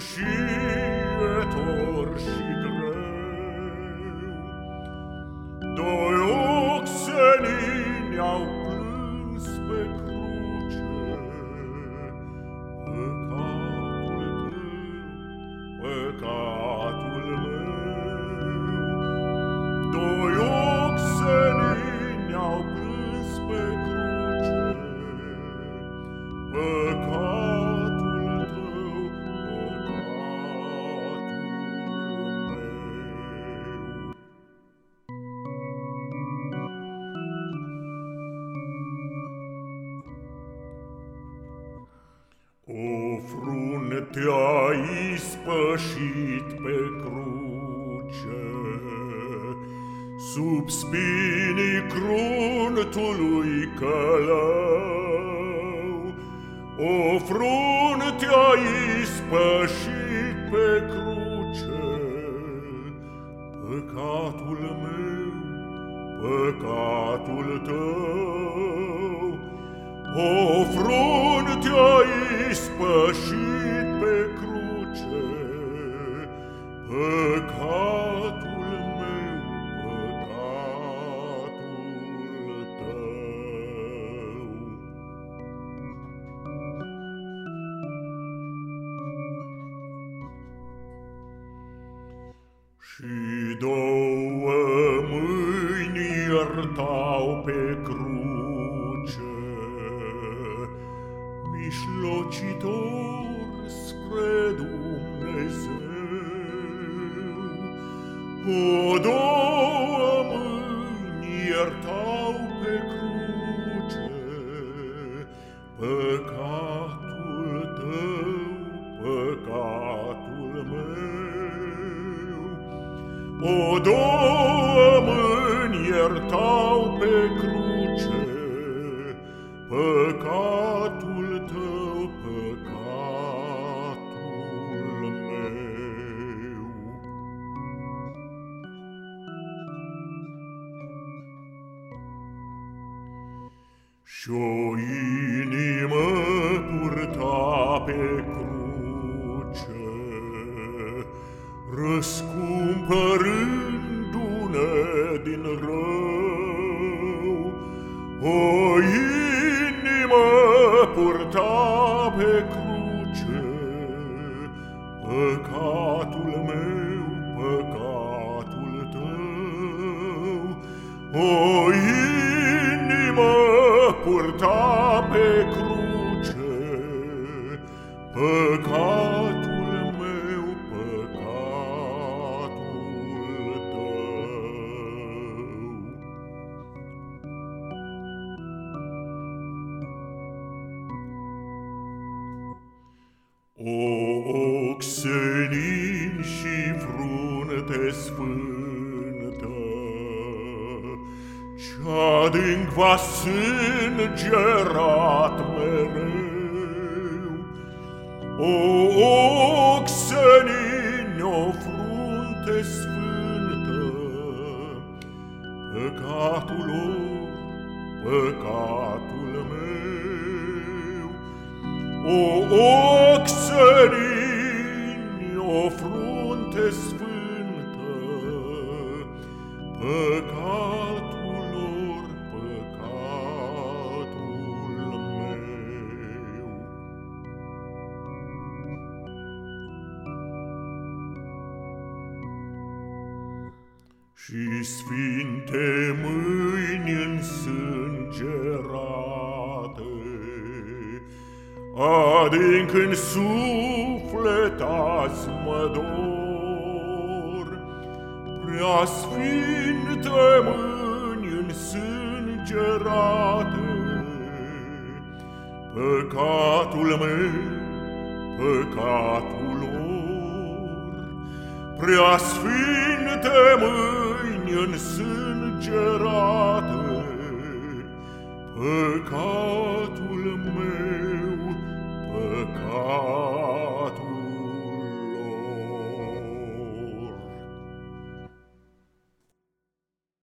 adânc O frunte a ispășit pe cruce, Sub spinii cruntului călău. O frunte a ispășit pe cruce, Păcatul meu, păcatul tău, ispășit pe cruce, Păcatul meu, păcatul tău. Și două mâini iertau pe cruce, Mișlocitor spre Dumnezeu. O două mâini iertau pe cruce, Păcatul tău, păcatul meu. O două mâini iertau pe cruce, Păcatul Și-o inimă purta pe cruce, Răscumpărându-ne din rău. O inimă purta pe cruce, Păcatul meu, păcatul tău. O pe cruce, Păcatul meu, păcatul tău. O ochi senin și frunte sfântă, Ce-adânc va sângerat mereu. O ochi senin, o frunte sfântă, Păcatul lor, păcatul meu. O ochi Și sfinte mâini însângerate, Adânc în suflet azi mă dor, Prea sfinte mâini însângerate, Păcatul meu, păcatul lor, Prea sfinte mâini însângerate, Păcatul meu, păcatul